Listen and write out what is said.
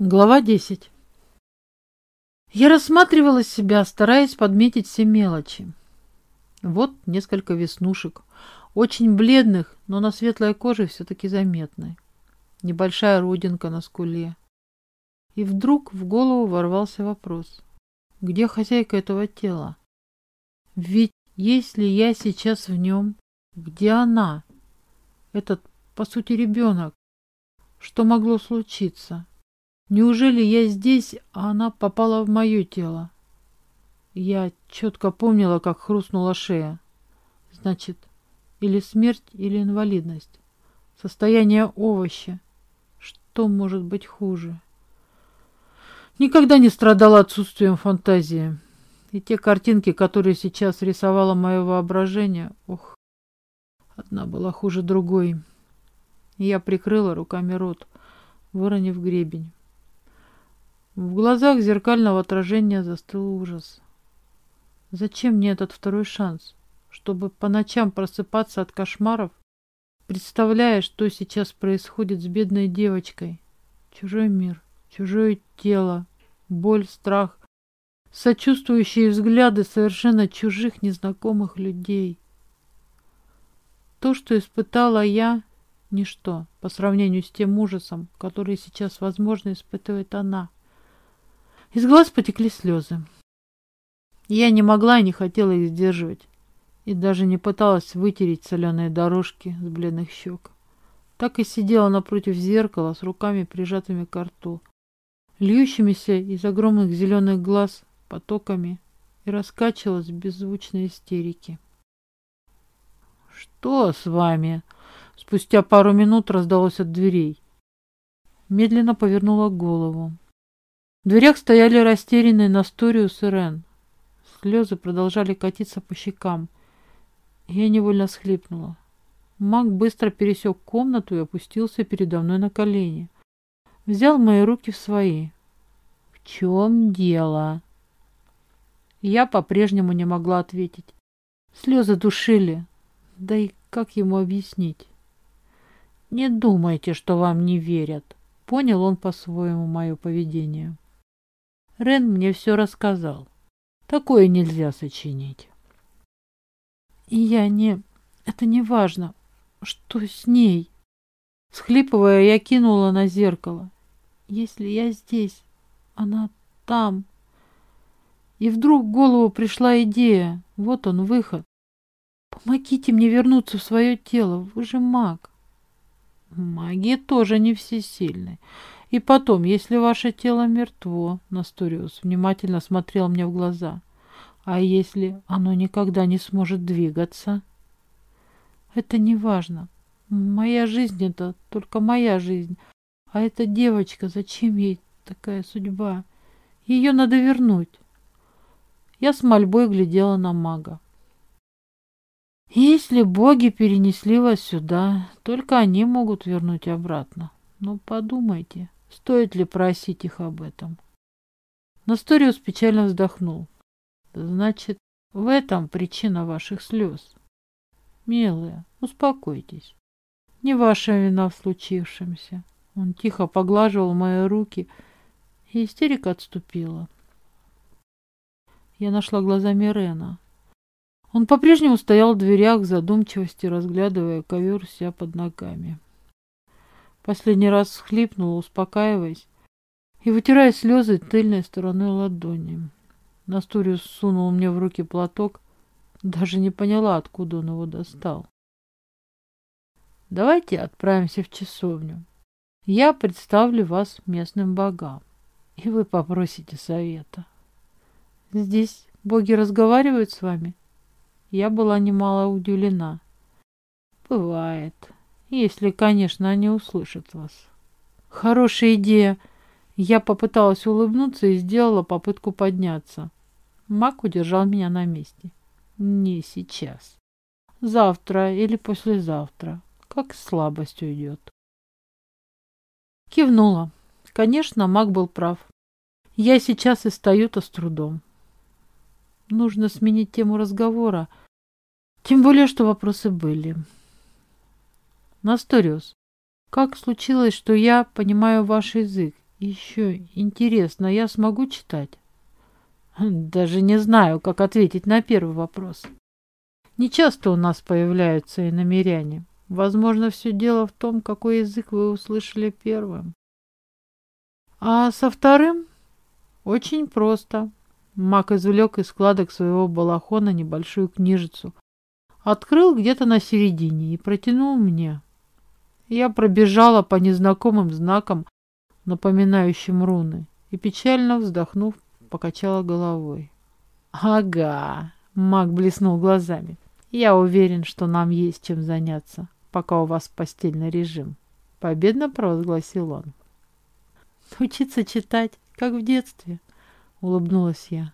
Глава 10. Я рассматривала себя, стараясь подметить все мелочи. Вот несколько веснушек, очень бледных, но на светлой коже все-таки заметной. Небольшая родинка на скуле. И вдруг в голову ворвался вопрос. Где хозяйка этого тела? Ведь если я сейчас в нем, где она? Этот, по сути, ребенок. Что могло случиться? Неужели я здесь, а она попала в мое тело? Я четко помнила, как хрустнула шея. Значит, или смерть, или инвалидность. Состояние овоща. Что может быть хуже? Никогда не страдала отсутствием фантазии. И те картинки, которые сейчас рисовало мое воображение, ох, одна была хуже другой. Я прикрыла руками рот, выронив гребень. В глазах зеркального отражения застыл ужас. Зачем мне этот второй шанс? Чтобы по ночам просыпаться от кошмаров, представляя, что сейчас происходит с бедной девочкой. Чужой мир, чужое тело, боль, страх, сочувствующие взгляды совершенно чужих незнакомых людей. То, что испытала я, ничто по сравнению с тем ужасом, который сейчас, возможно, испытывает она. Из глаз потекли слезы. Я не могла и не хотела их сдерживать. И даже не пыталась вытереть соленые дорожки с бледных щек. Так и сидела напротив зеркала с руками прижатыми к рту, льющимися из огромных зеленых глаз потоками и раскачивалась в беззвучной истерике. «Что с вами?» Спустя пару минут раздалось от дверей. Медленно повернула голову. В дверях стояли растерянные Насториус и Рен. Слезы продолжали катиться по щекам. Я невольно схлипнула. Маг быстро пересек комнату и опустился передо мной на колени. Взял мои руки в свои. «В чем дело?» Я по-прежнему не могла ответить. Слезы душили. Да и как ему объяснить? «Не думайте, что вам не верят», — понял он по-своему мое поведение. Рен мне все рассказал. Такое нельзя сочинить. И я не... Это не важно. Что с ней? Схлипывая, я кинула на зеркало. Если я здесь, она там. И вдруг в голову пришла идея. Вот он, выход. Помогите мне вернуться в свое тело. Вы же маг. Маги тоже не всесильны. И потом, если ваше тело мертво, Насториус внимательно смотрел мне в глаза, а если оно никогда не сможет двигаться? Это не важно. Моя жизнь — это только моя жизнь. А эта девочка, зачем ей такая судьба? Ее надо вернуть. Я с мольбой глядела на мага. Если боги перенесли вас сюда, только они могут вернуть обратно. Ну, подумайте, Стоит ли просить их об этом? Насториус печально вздохнул. Значит, в этом причина ваших слез. Милая, успокойтесь. Не ваша вина в случившемся. Он тихо поглаживал мои руки, и истерика отступила. Я нашла глазами Рена. Он по-прежнему стоял в дверях в задумчивости, разглядывая ковер себя под ногами. Последний раз схлипнула, успокаиваясь, и вытирая слезы тыльной стороной ладони. Настуриус сунул мне в руки платок, даже не поняла, откуда он его достал. Давайте отправимся в часовню. Я представлю вас местным богам, и вы попросите совета. Здесь боги разговаривают с вами? Я была немало удивлена. Бывает если, конечно, они услышат вас. Хорошая идея. Я попыталась улыбнуться и сделала попытку подняться. Мак удержал меня на месте. Не сейчас. Завтра или послезавтра. Как слабость уйдет. Кивнула. Конечно, Мак был прав. Я сейчас и стою-то с трудом. Нужно сменить тему разговора. Тем более, что вопросы были. Насториус, как случилось, что я понимаю ваш язык Еще интересно, я смогу читать? Даже не знаю, как ответить на первый вопрос. Не часто у нас появляются иномеряне. Возможно, все дело в том, какой язык вы услышали первым. А со вторым очень просто. Мак извлек из складок своего балахона небольшую книжицу. Открыл где-то на середине и протянул мне. Я пробежала по незнакомым знакам, напоминающим руны, и, печально вздохнув, покачала головой. «Ага», — Мак блеснул глазами. «Я уверен, что нам есть чем заняться, пока у вас постельный режим», — победно провозгласил он. «Учиться читать, как в детстве», — улыбнулась я.